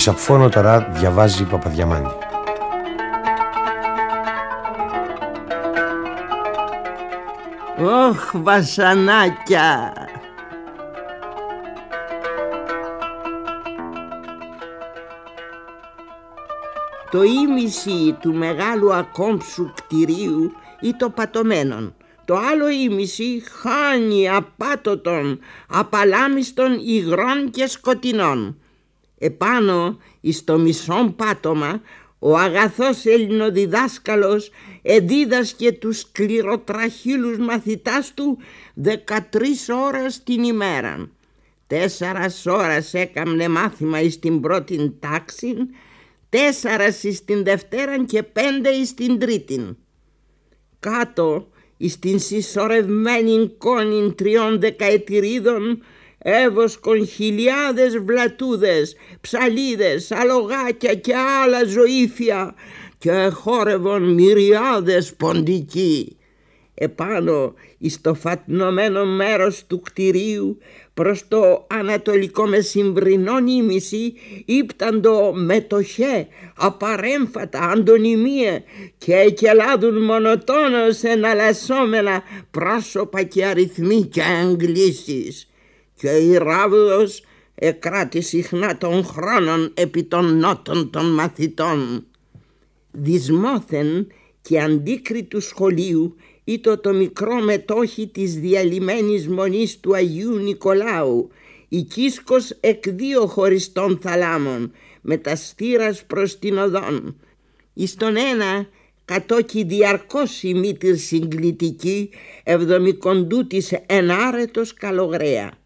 Σαπφόνο τώρα διαβάζει Παπαδιαμάντη. Ωχ, βασανάκια! Το ίμιση του μεγάλου ακόμψου κτηρίου ή το πατωμένον. Το άλλο ίμιση χάνει απάτοτον, απαλάμιστον υγρών και σκοτεινών. Επάνω εις το μισόν πάτωμα ο αγαθός ελληνοδιδάσκαλος εδίδασκε τους σκληροτραχύλους μαθητάς του 13 ώρες την ημέρα. Τέσσερας ώρες έκαμνε μάθημα εις την πρώτη τάξη, τέσσερα εις την δευτέρα και πέντε εις την τρίτη. Κάτω εις την συσσωρευμένη κόνη τριών δεκαετηρίδων έβοσκον χιλιάδες βλατούδες, ψαλίδες, αλογάκια και άλλα ζωήφια και χόρευον μυριάδες ποντικοί. Επάνω εις το φατνωμένο μέρος του κτηρίου προς το ανατολικό μεσημβρινό νήμιση ύπταντο μετοχέ, απαρέμφατα, αντωνυμίε και εκελάδουν μονοτόνως εναλλασσόμενα πρόσωπα και αριθμοί και εγκλήσεις και η ράβδος εκράτη συχνά των χρόνων επί των νότων των μαθητών. Δυσμόθεν και αντίκριτου σχολείου ήτο το μικρό μετόχι της διαλυμένης μονής του Αγίου Νικολάου, η Κίσκος εκ δύο χωριστών θαλάμων, με τα στήρας προς την οδόν. Εις τον ένα κατόκι διαρκώς η μήτυρ συγκλητική, εβδομικοντού της ενάρετος καλογραία.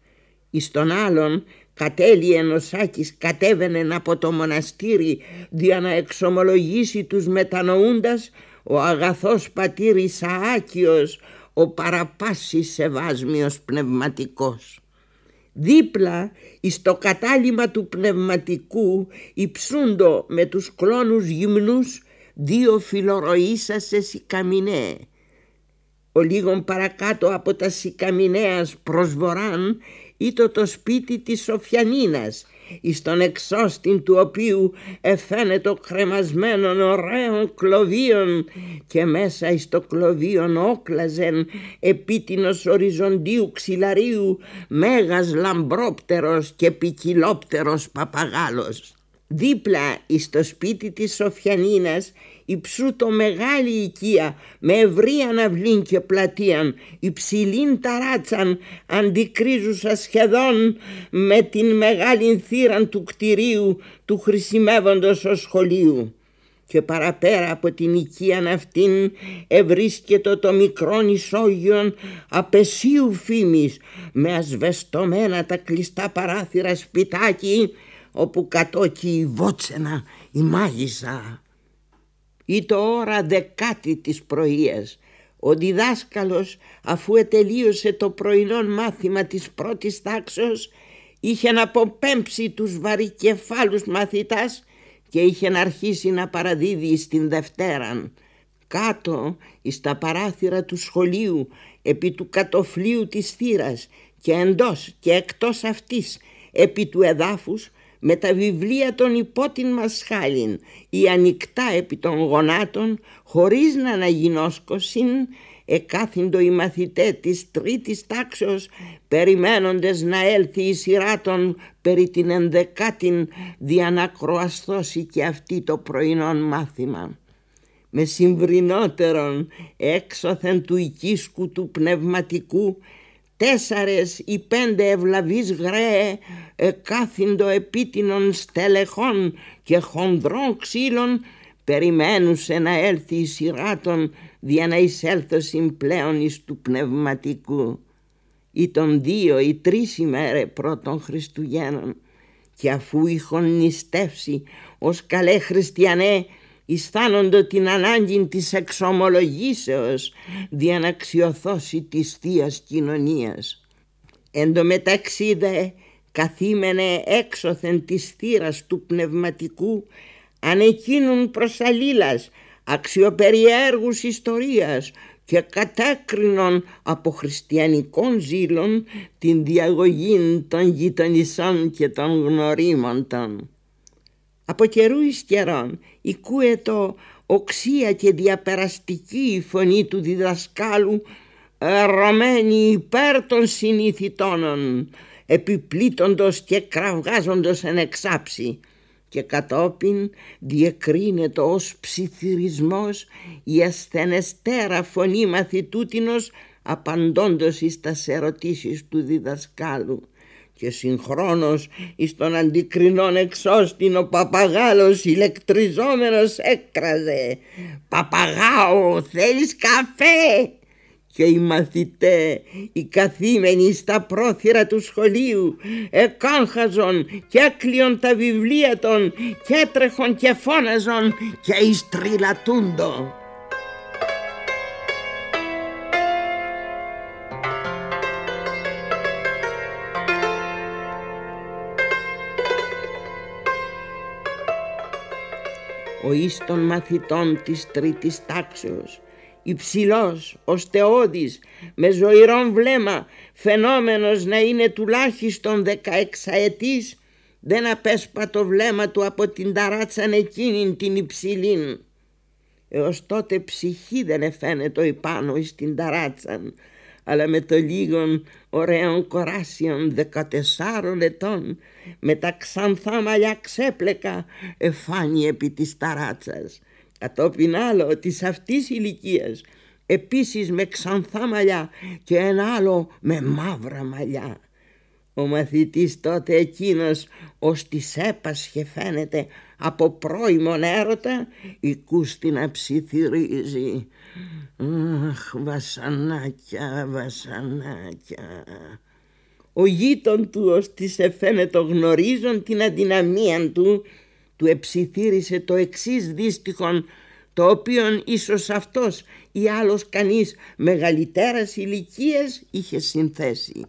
Εις τον άλλον κατέλειε Νοσάκης κατέβαινε από το μοναστήρι για να εξομολογήσει τους μετανοούντας ο αγαθός πατήρ Ισαάκιος, ο παραπάσης σεβάσμιος πνευματικός. Δίπλα εις το κατάλημα του πνευματικού υψούντο με τους κλόνους γυμνούς δύο φιλοροήσασες σικαμινέ. Ο λίγον παρακάτω από τα σικαμινέας προς βοράν ήτο το σπίτι της Σοφιανίνας εις τον εξώστην του οποίου εφαίνεται κρεμασμένων ωραίων κλωβίων και μέσα εις το κλωβίον όκλαζεν επίτινος οριζοντίου ξυλαρίου μέγας λαμπρόπτερος και ποικιλόπτερος παπαγάλος. Δίπλα εις το σπίτι της Σοφιανίνας υψού το μεγάλη οικία με ευρύ αναβλήν και πλατείαν υψηλήν ταράτσαν αντικρίζουσα σχεδόν με την μεγάλη θύραν του κτηρίου του χρησιμεύοντος ως σχολείου και παραπέρα από την οικία αυτήν ευρίσκεται το μικρό νησόγειον απεσίου φήμης με ασβεστομένα τα κλειστά παράθυρα σπιτάκι όπου κατόκει η βότσενα η μάγισσα. Ή το ώρα δεκάτη της πρωίας ο διδάσκαλος αφού ετελείωσε το πρωινό μάθημα της πρώτης τάξεως είχε να αποπέμψει τους βαρικεφάλους μαθητάς και είχε να αρχίσει να παραδίδει στην Δευτέραν. Κάτω εις τα παράθυρα του σχολείου επί του κατοφλίου της θύρας και εντός και εκτός αυτής επί του εδάφους με τα βιβλία των υπότιν μασχάλιν ή ανοιχτά επί των γονάτων χωρίς να αναγινώσκωσιν εκάθυντο οι μαθητέ της τρίτης τάξεως περιμένοντες να έλθει η σειρά των περί την ενδεκάτην δια να και αυτή το πρωινό μάθημα. Με συμβρινότερον έξωθεν του οικίσκου του πνευματικού τέσσαρες ή πέντε ευλαβείς γραίε εκάθυντο επίτινων στελεχών και χονδρών ξύλων περιμένουσε να έλθει η σειρά των για να εισέλθω συμπλέον εις του πνευματικού. Ή των δύο ή τρεις ημέρε πρώτων Χριστουγέννων. Και αφού είχον νηστεύσει ως καλέ χριστιανέ αισθάνονται την ανάγκη της εξομολογήσεως δια να αξιοθώσει της Θείας Κοινωνίας. Εν τω μεταξύ δε καθήμενε έξωθεν της θύρας του πνευματικού ανεκίνουν προς αλλήλας αξιοπεριέργους ιστορίας και κατάκρινον από χριστιανικών ζήλων την διαγωγή των γειτονισών και των γνωρίμων Από καιρούς εις καιρόν το οξία και διαπεραστική η φωνή του διδασκάλου ερωμένη υπέρ των συνηθιτώνων επιπλήττοντος και κραυγάζοντος εν εξάψη. Και κατόπιν διεκρίνεται ως ψιθυρισμός η ασθενεστέρα φωνή μαθητούτινος απαντώντος εις τας ερωτήσεις του διδασκάλου και συγχρόνως εις τον αντικρινών εξώστην ο παπαγάλος ηλεκτριζόμενος έκραζε «Παπαγάο, θέλεις καφέ» και οι μαθητέ, οι καθήμενοι στα πρόθυρα του σχολείου εκάγχαζον και έκλειον τα βιβλία των και έτρεχον και φώναζον και ιστριλατούντο. Ο εις των μαθητών της τρίτης τάξεως υψηλός, οστεώδης, με ζωηρόν βλέμμα, φαινόμενος να είναι τουλάχιστον δεκαεξαετής, δεν απέσπα το βλέμμα του από την ταράτσαν εκείνην την υψηλήν. Έως τότε ψυχή δεν εφαίνεται επάνω εις την ταράτσαν, αλλά με το λίγον ωραίων κοράσιων δεκατεσσάρων ετών, με τα ξανθά μαλλιά ξέπλεκα, εφάνει επί της ταράτσας κατόπιν άλλο της αυτής ηλικίας επίσης με ξανθά μαλλιά και ένα άλλο με μαύρα μαλλιά. Ο μαθητής τότε εκείνος ως της έπασχε φαίνεται από πρώιμον έρωτα η κούστη να ψιθυρίζει. Αχ βασανάκια, βασανάκια. Ο γείτον του ως της εφαίνεται γνωρίζον την αδυναμία του του εψιθύρισε το εξής δύστιχον το οποίον ίσως αυτός ή άλλος κανείς μεγαλύτερας ηλικίας είχε συνθέσει.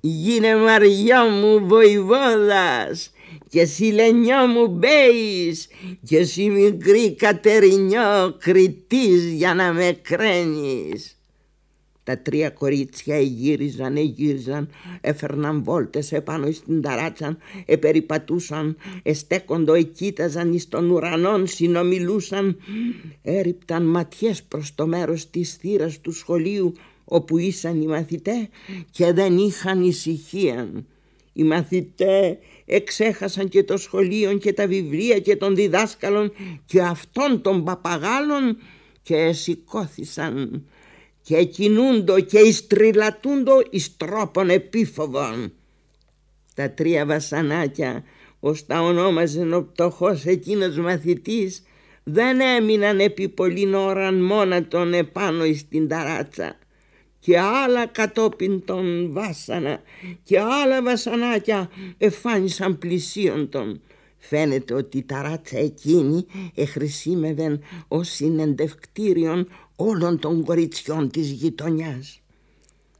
Γίνε Μαριό μου βοηβόδας και εσύ Λενιό μου μπέης και εσύ μικρή Κατερινιό κριτής για να με κρένεις. Τα τρία κορίτσια εγύριζαν, εγύριζαν, έφερναν βόλτες επάνω στην ταράτσα, επεριπατούσαν, εστέκοντο, εκείταζαν εις των ουρανών, συνομιλούσαν, έριπταν ματιές προς το μέρος της θύρας του σχολείου όπου ήσαν οι μαθητές και δεν είχαν ησυχία. Οι μαθητέ εξέχασαν και το σχολείο και τα βιβλία και των διδάσκαλων και αυτών των παπαγάλων και σηκώθησαν και κινούντο και ιστριλατούντο εις τρόπον επίφοβον. Τα τρία βασανάκια, ως τα ονόμαζε ο πτωχός εκείνος μαθητής, δεν έμειναν επί πολλήν ώραν μόνα τον επάνω εις την ταράτσα και άλλα κατόπιν των βάσανα και άλλα βασανάκια εφάνισαν πλησίον των. Φαίνεται ότι η ταράτσα εκείνη εχρησίμευεν ως συνεντευκτήριον όλων των κοριτσιών της γειτονιάς.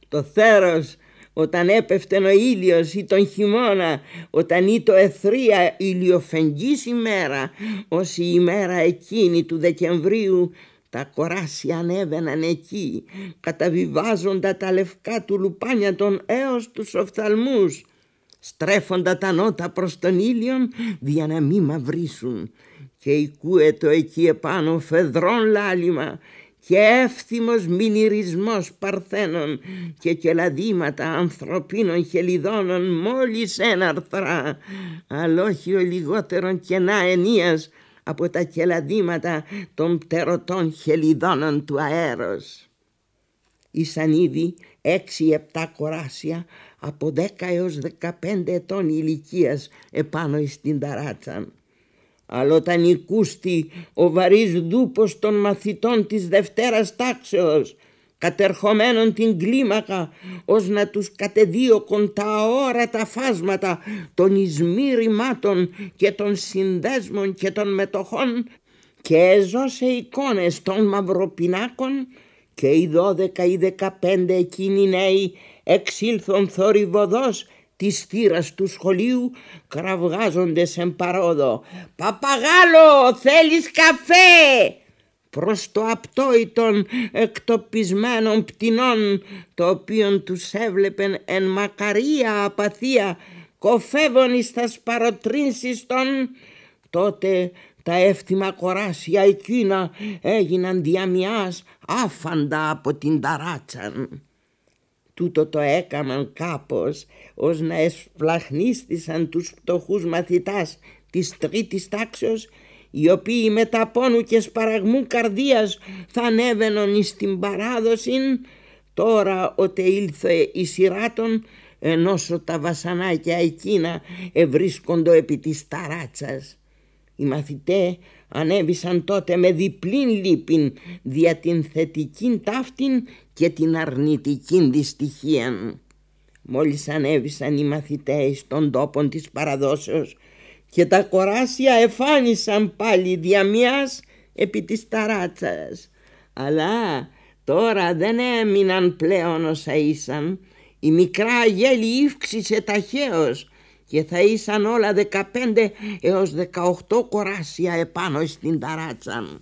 Το θέρος όταν έπεφτε ο ήλιος ή τον χειμώνα, όταν ήτο εθρία ηλιοφεγγής ημέρα, ως η ημέρα εκείνη του Δεκεμβρίου, τα κοράσια ανέβαιναν εκεί, καταβιβάζοντα τα λευκά του λουπάνια των έως τους οφθαλμούς, στρέφοντα τα νότα προς τον ήλιον, για να μη μαυρίσουν. Και το εκεί επάνω φεδρών λάλημα και εύθυμος μηνυρισμός παρθένων και κελαδίματα ανθρωπίνων χελιδώνων μόλις έναρθρα, αλλά όχι ο λιγότερον κενά ενίας από τα κελαδίματα των πτερωτών χελιδώνων του αέρος. Ήσαν ήδη έξι-επτά κοράσια από δέκα έως δεκαπέντε ετών ηλικίας επάνω στην ταράτσα αλλά όταν οικούστη ο βαρύς δούπος των μαθητών της Δευτέρας τάξεως κατερχομένων την κλίμακα ως να τους κατεδίωκον τα αόρατα φάσματα των εισμύρημάτων και των συνδέσμων και των μετοχών. Και έζωσε εικόνες των μαυροπινάκων και οι δώδεκα ή δεκαπέντε εκείνοι νέοι εξήλθον θορυβοδός της θύρας του σχολείου κραυγάζονται σε παρόδο. «Παπαγάλο, θέλεις καφέ» προς το απτόητον εκτοπισμένων πτηνών το οποίον τους έβλεπεν εν μακαρία απαθία κοφεύων εις τας σπαροτρύνσεις των Τότε τα εύθυμα κοράσια εκείνα έγιναν διαμιάς άφαντα από την ταράτσαν. Τούτο το έκαναν κάπως ως να εσπλαχνίστησαν τους πτωχούς μαθητάς της τρίτης τάξεως οι οποίοι με τα πόνου και σπαραγμού καρδίας θα ανέβαιναν εις την παράδοση τώρα ότε ήλθε η σειρά των ενώσο τα βασανάκια εκείνα ευρίσκοντο επί της ταράτσας. Οι μαθητέ ανέβησαν τότε με διπλήν λύπην δια την θετική ταύτην και την αρνητική δυστυχία. Μόλις ανέβησαν οι μαθητές στον τόπο της παραδόσεως και τα κοράσια εφάνισαν πάλι διαμιάς επί της ταράτσας. Αλλά τώρα δεν έμειναν πλέον όσα ήσαν. Η μικρά γέλη ύφξησε ταχαίως και θα ήσαν όλα 15 έως 18 κοράσια επάνω στην ταράτσα.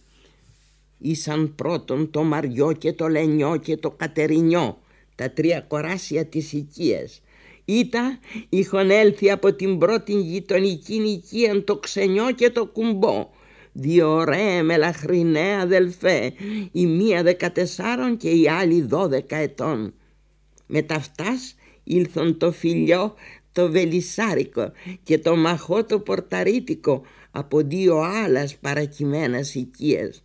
Ήσαν πρώτον το Μαριό και το Λενιό και το Κατερινιό, τα τρία κοράσια της οικίας. Ήτα είχαν έλθει από την πρώτη γειτονική οικία το Ξενιό και το Κουμπό, δύο ωραία μελαχρινέ αδελφέ, η μία δεκατεσσάρων και η άλλη δώδεκα ετών. Με ταυτάς ήλθον το φιλιό το βελισάρικο και το μαχό το πορταρίτικο από δύο άλλας παρακειμένας οικίες.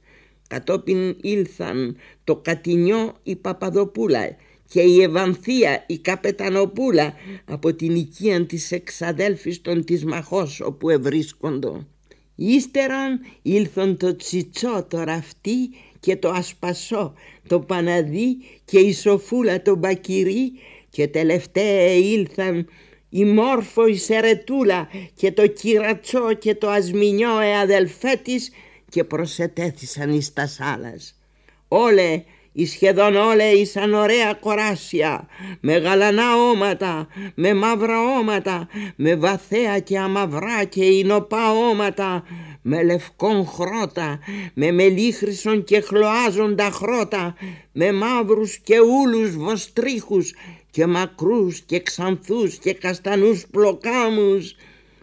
Κατόπιν ήλθαν το Κατινιό η Παπαδοπούλα και η Ευανθία η Καπετανοπούλα από την οικία της εξαδέλφης των της Μαχός όπου ευρίσκοντο. Ύστεραν ήλθαν το Τσιτσό το Ραφτί και το Ασπασό, το Παναδί και η Σοφούλα το Μπακυρί και τελευταία ήλθαν η Μόρφο η Σερετούλα και το Κυρατσό και το Ασμινιό ε αδελφέ της και προσετέθησαν εις τα σάλας. Όλε οι σχεδόν όλα ήσαν ωραία κοράσια, με γαλανά όματα, με μαύρα όματα, με βαθέα και αμαυρά και ινοπά όματα, με λευκόν χρώτα, με μελίχρυσον και χλωάζοντα χρώτα, με μαύρους και ούλους βοστρίχους και μακρούς και ξανθούς και καστανούς πλοκάμους,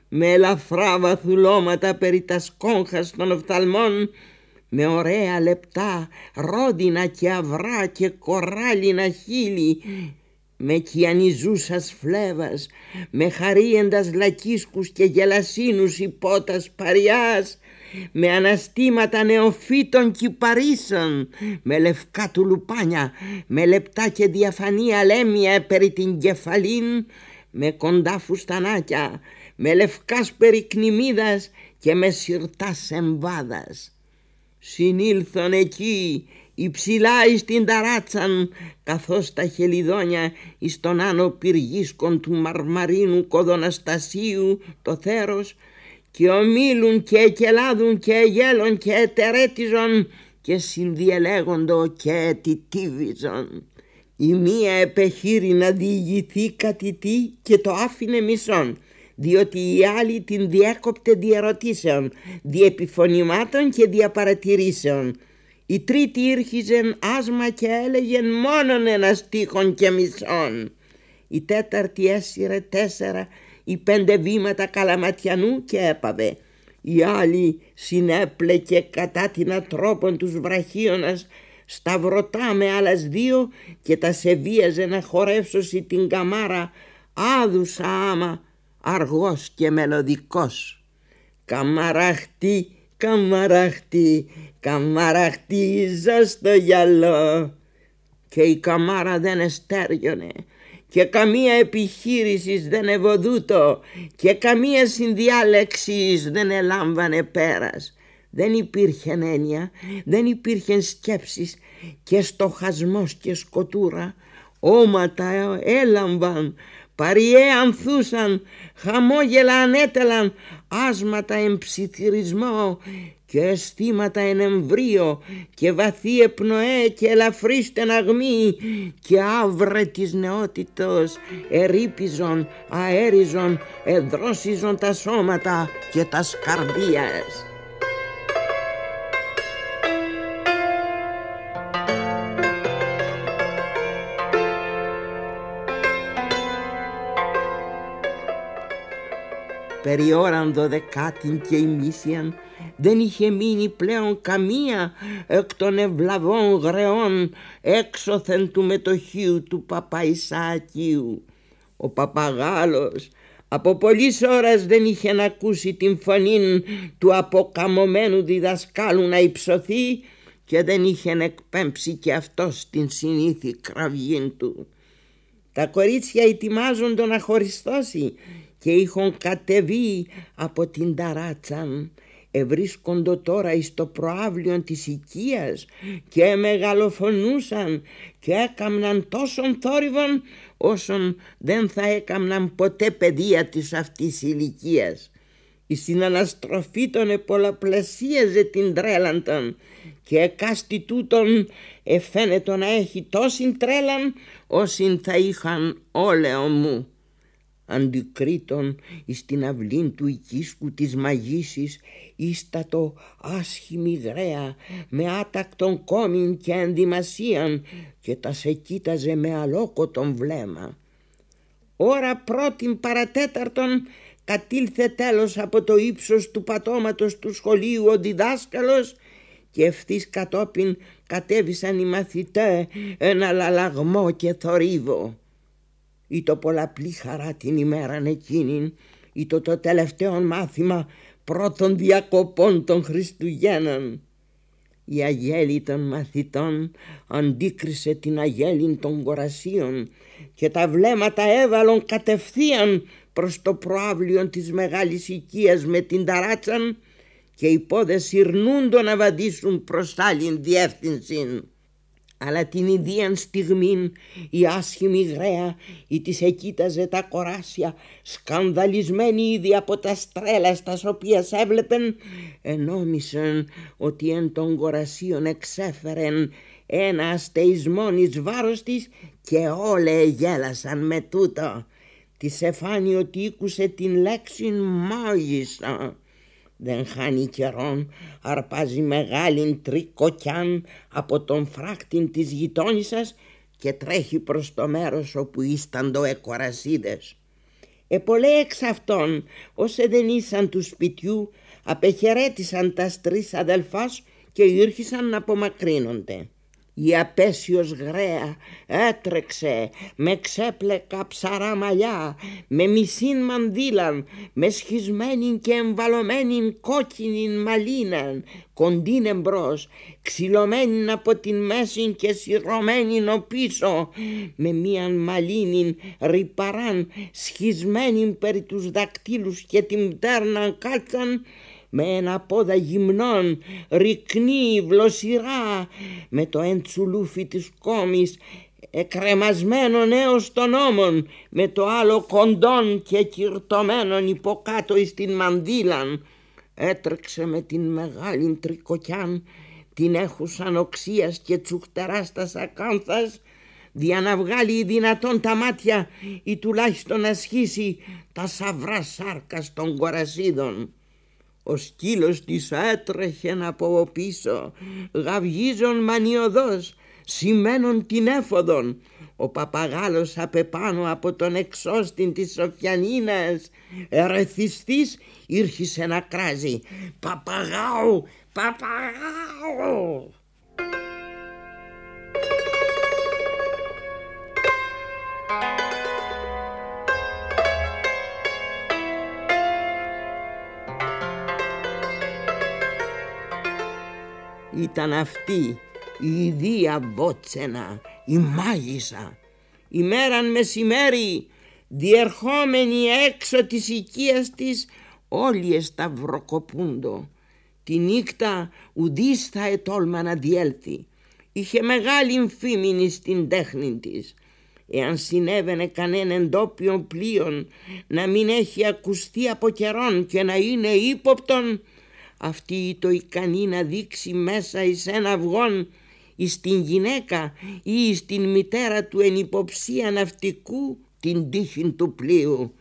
με ελαφρά βαθουλώματα περί τα σκόγχας των οφθαλμών, με ωραία λεπτά ρόδινα και αυρά και κοράλινα χείλη, με κιανιζούσας φλέβας, με χαρίεντας λακίσκους και γελασίνους υπότας παριάς, με αναστήματα νεοφύτων κυπαρίσων, με λευκά του λουπάνια, με λεπτά και διαφανή αλέμια περί την κεφαλήν, με κοντά φουστανάκια, με λευκάς περικνημίδας και με σιρτάς εμβάδας. Συνήλθον εκεί υψηλά εις την ταράτσαν καθώς τα χελιδόνια εις τον άνω πυργίσκον του μαρμαρίνου κοδοναστασίου το θέρος και ομίλουν και εκελάδουν και γέλων και ετερέτιζον και συνδιελέγοντο και ετιτίβιζον. Η μία επεχείρη να διηγηθεί κάτι τι και το άφηνε μισόν διότι η άλλη την διέκοπτε διαρωτήσεων, διεπιφωνημάτων και διαπαρατηρήσεων. Η τρίτη ήρχιζεν άσμα και έλεγεν μόνον ένας στίχον και μισόν. Η τέταρτη έσυρε τέσσερα ή πέντε βήματα καλαματιανού και έπαβε. Η άλλη συνέπλεκε κατά την ατρόπον τους βραχίωνας σταυρωτά με άλλας δύο και τα σεβίαζε να χορεύσωσει την καμάρα άδουσα άμα αργός και μελωδικός. Καμαραχτή, καμαραχτή, καμαραχτή ζω στο γυαλό. Και η καμάρα δεν εστέριονε και καμία επιχείρησης δεν ευωδούτο και καμία συνδιάλεξης δεν ελάμβανε πέρας. Δεν υπήρχε έννοια, δεν υπήρχε σκέψεις και στοχασμός και σκοτούρα. Όματα έλαμβαν, παριέ ανθούσαν, χαμόγελα ανέτελαν, άσματα εμψιθυρισμό και αισθήματα εν εμβρίο και βαθύ επνοέ και ελαφρύ στεναγμή και άβρε της νεότητος ερήπιζον, αέριζον, εδρόσιζον τα σώματα και τα σκαρδίας. Περί ώραν δωδεκάτην και ημίσιαν δεν είχε μείνει πλέον καμία εκ των ευλαβών γρεών έξωθεν του μετοχίου του Παπαϊσάκιου. Ο παπαγάλος από πολλής ώρας δεν είχε να ακούσει την φωνή του αποκαμωμένου διδασκάλου να υψωθεί και δεν είχε εκπέμψει και αυτός την συνήθη κραυγή του. Τα κορίτσια ετοιμάζονται να χωριστώσει και είχαν κατεβεί από την ταράτσαν ευρίσκοντο τώρα εις το προάβλιο της οικίας και μεγαλοφωνούσαν και έκαμναν τόσον θόρυβον όσον δεν θα έκαμναν ποτέ παιδεία της αυτής ηλικίας. Η συναναστροφή των επολαπλασίαζε την τρέλαν των και εκάστη τούτον εφαίνεται να έχει τόση τρέλαν όσοι θα είχαν όλεο μου αντικρίτων εις την αυλήν του οικίσκου της μαγίσης ίστατο άσχημη γραία με άτακτον κόμιν και ενδυμασίαν και τα σε κοίταζε με αλόκοτον βλέμμα. Ώρα πρώτην παρατέταρτον κατήλθε τέλος από το ύψος του πατώματος του σχολείου ο διδάσκαλος και ευθύς κατόπιν κατέβησαν οι μαθητέ ένα λαλαγμό και θορύβο ή το πολλαπλή χαρά την ημέραν εκείνην ή το το τελευταίο μάθημα πρώτων διακοπών των Χριστουγέννων. Η αγέλη των μαθητών αντίκρισε την αγέλη των κορασίων και τα βλέμματα έβαλον κατευθείαν προς το προάβλιο της μεγάλης οικίας με την ταράτσαν και οι πόδες συρνούντο να βαδίσουν προς άλλην διεύθυνση αλλά την ιδίαν στιγμήν η άσχημη γραία ή της εκείταζε τα κοράσια σκανδαλισμένη ήδη από τα στρέλα στα οποία έβλεπεν ενόμισαν ότι εν των κορασίων εξέφερεν ένα αστεϊσμόν εις βάρος της και όλε γέλασαν με τούτο. Της εφάνει ότι ήκουσε την λέξη μάγισσα δεν χάνει καιρόν, αρπάζει μεγάλην τρικοκιάν από τον φράκτην της γειτόνισσας και τρέχει προς το μέρος όπου ίσταντο εκορασίδες. Επολέ εξ αυτών, όσε δεν ήσαν του σπιτιού, απεχαιρέτησαν τα τρεις αδελφάς και ήρχισαν να απομακρύνονται. Η απέσιος γραία έτρεξε με ξέπλεκα ψαρά μαλλιά, με μισήν μανδύλαν, με σχισμένη και εμβαλωμένη κόκκινη μαλίναν, κοντίν εμπρός, ξυλωμένη από την μέση και σειρωμένη πίσω, με μίαν μαλίνη ρηπαράν, σχισμένη περί τους δακτύλους και την πτέρναν κάλτσαν, με ένα πόδα γυμνών, ρυκνή, βλοσιρά, με το εντσουλούφι της κόμης, εκρεμασμένον έως των ώμων, με το άλλο κοντών και κυρτωμένον υποκάτω εις την μανδύλαν. Έτρεξε με την μεγάλη τρικοκιάν, την έχουσαν οξίας και τσουχτεράς στα σακάνθας, δια να βγάλει δυνατόν τα μάτια ή τουλάχιστον να σχίσει τα σαυρά σάρκα των κορασίδων. Ο σκύλος της έτρεχε από πίσω, γαυγίζον μανιωδός, σημαίνον την έφοδον. Ο παπαγάλος απεπάνω από τον εξώστην της Σοφιανίνας, ερεθιστής, ήρχισε να κράζει «Παπαγάου! Παπαγάου!» Ήταν αυτή η Δία Βότσενα, η μάγισσα. Ημέραν μεσημέρι διερχόμενη έξω της οικίας της όλοι εσταυροκοπούντο. Τη νύχτα ουδής θα ετόλμα να διέλθει. Είχε μεγάλη φήμη στην τέχνη της. Εάν συνέβαινε κανένα εντόπιον πλοίον να μην έχει ακουστεί από καιρόν και να είναι ύποπτον αυτή το ικανή να δείξει μέσα εις ένα αυγόν εις την γυναίκα ή εις την μητέρα του εν υποψία ναυτικού την τύχη του πλοίου.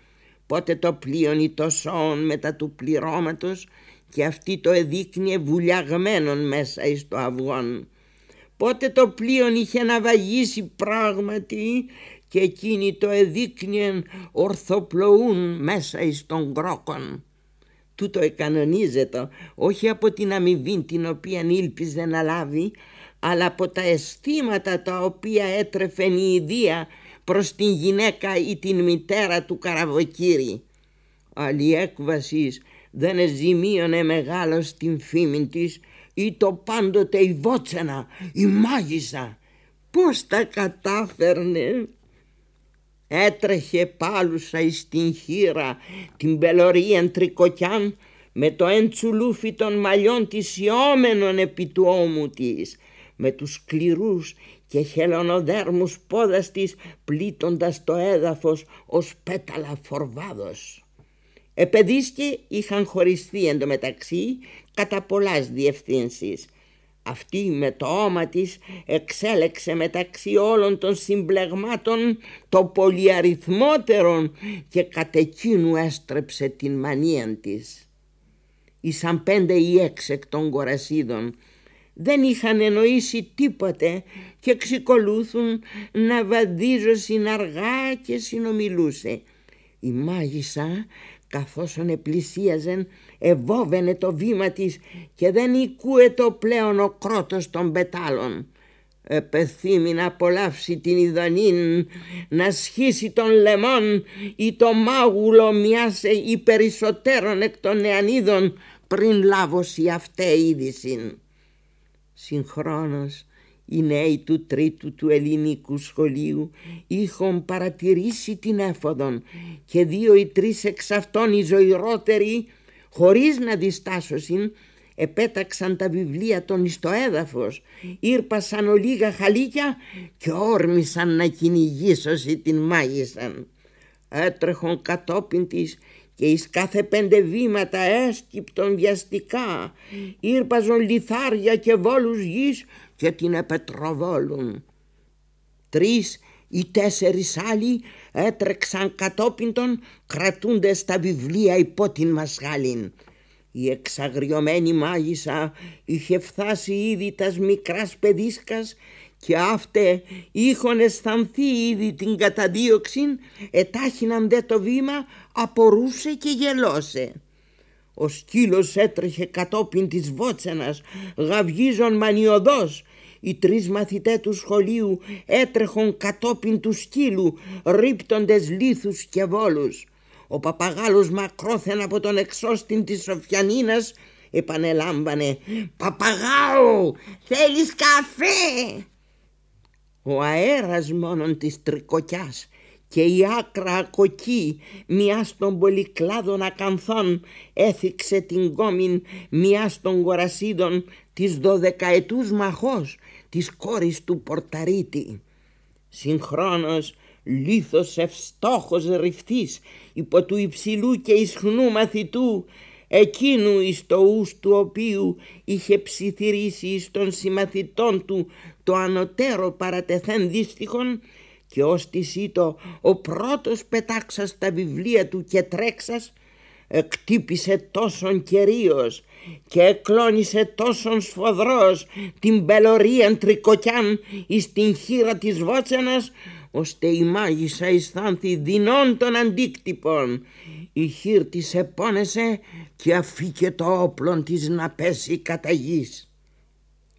Πότε το πλοίο ή το σώον μετά του πληρώματος και αυτή το εδείκνυε βουλιαγμένον μέσα εις το αυγόν. Πότε το πλοίο είχε να βαγίσει πράγματι και εκείνοι το εδείκνυεν ορθοπλοούν μέσα εις τον κρόκον. Τούτο εκανονίζεται όχι από την αμοιβή την οποία ήλπιζε να λάβει, αλλά από τα αισθήματα τα οποία έτρεφε η ιδία προς την γυναίκα ή την μητέρα του καραβοκύρη. Άλλη έκβασης δεν εζημίωνε μεγάλος στην φήμη της ή το πάντοτε η βότσενα, η μάγισσα. Πώς τα κατάφερνε; Έτρεχε πάλουσα εις την χείρα την πελωρίαν τρικοκιάν με το εντσουλούφι των μαλλιών της ιόμενων επί του ώμου της με τους σκληρούς και χελωνοδέρμους πόδας της πλήττοντας το έδαφος ως πέταλα φορβάδος. Επαιδίσκοι είχαν χωριστεί εντωμεταξύ κατά πολλάς διευθύνσεις. Αυτή με το όμα της εξέλεξε μεταξύ όλων των συμπλεγμάτων το πολυαριθμότερον και κατ' εκείνου έστρεψε την μανία της. Ήσαν πέντε ή έξι εκ των κορασίδων δεν είχαν εννοήσει τίποτε και ξεκολούθουν να βαδίζωσιν αργά και συνομιλούσε. Η μάγισσα καθώς πλησίαζεν ευόβαινε το βήμα της και δεν το πλέον ο κρότος των πετάλων. Επεθύμει να απολαύσει την ειδονήν, να σχίσει τον λεμόν ή το μάγουλο μιας ή περισσότερων εκ των νεανίδων πριν λάβωση αυτέ είδησιν. Συγχρόνως οι νέοι του τρίτου του ελληνικού σχολείου είχαν παρατηρήσει την έφοδον και δύο ή τρεις εξ αυτών οι ζωηρότεροι χωρίς να διστάσωσιν επέταξαν τα βιβλία των εις το έδαφος, ήρπασαν ολίγα χαλίκια και όρμησαν να κυνηγήσωσι την μάγισσαν. Έτρεχον κατόπιν της και εις κάθε πέντε βήματα έσκυπτον βιαστικά ήρπαζον λιθάρια και βόλους γης και την επετροβόλουν. Τρεις ή τέσσερις άλλοι έτρεξαν κατόπιν των κρατούνται τα βιβλία υπό την μασχάλιν. Η εξαγριωμένη μάγισσα είχε φτάσει ήδη τας μικράς παιδίσκας και αύτε είχον αισθανθεί ήδη την καταδίωξη, ετάχυναν δε το βήμα, απορούσε και γελώσε. Ο σκύλος έτρεχε κατόπιν της βότσενας, γαυγίζον μανιωδός. Οι τρεις μαθητές του σχολείου έτρεχον κατόπιν του σκύλου, ρίπτοντες λίθους και βόλους. Ο παπαγάλος μακρόθεν από τον εξώστην της Σοφιανίνας επανελάμβανε «Παπαγάου, θέλεις καφέ» Ο αέρας μόνον της τρικοκιάς και η άκρα ακοκή μιας των πολυκλάδων ακανθών έθιξε την κόμην μιας των κορασίδων της δωδεκαετούς μαχός της κόρης του Πορταρίτη. Συγχρόνως λίθος ευστόχος ρηφτής υπό του υψηλού και ισχνού μαθητού εκείνου εις το ους του οποίου είχε ψιθυρίσει εις των συμμαθητών του το ανωτέρω παρατεθέν δύστιχον και ως της ήτο ο πρώτος πετάξας τα βιβλία του και τρέξας εκτύπησε τόσον κερίος και εκλώνησε τόσον σφοδρός την πελωρίαν τρικοκιάν εις την χείρα της βότσενας ώστε η μάγισσα αισθάνθη δεινών των αντίκτυπων η χείρ της επώνεσε και αφήκε το όπλον της να πέσει κατά γης.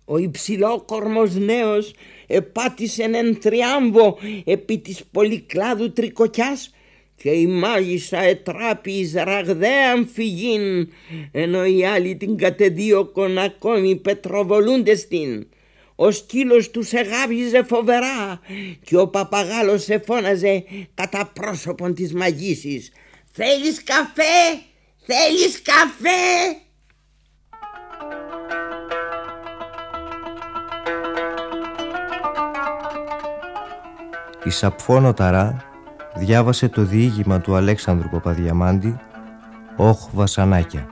Ο υψηλόκορμος νέος επάτησε εν τριάμβο επί της πολυκλάδου τρικοκιάς και η μάγισσα ετράπη εις ραγδαίαν φυγήν ενώ οι άλλοι την κατεδίωκον ακόμη πετροβολούντες την. Ο σκύλος τους σε γάβιζε φοβερά και ο παπαγάλος σε φώναζε κατά πρόσωπον της μαγίσης. «Θέλεις καφέ, θέλεις καφέ» Η Σαπφόνο Ταρά διάβασε το διήγημα του Αλέξανδρου Παπαδιαμάντη «Όχ βασανάκια».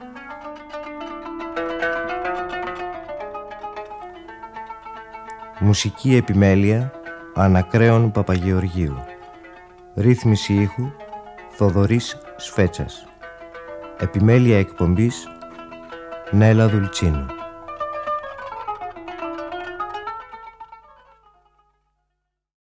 Μουσική επιμέλεια Ανακρέων Παπαγεωργίου Ρύθμιση ήχου Θοδωρής Σφέτσας Επιμέλεια εκπομπής Νέλα Δουλτσίνου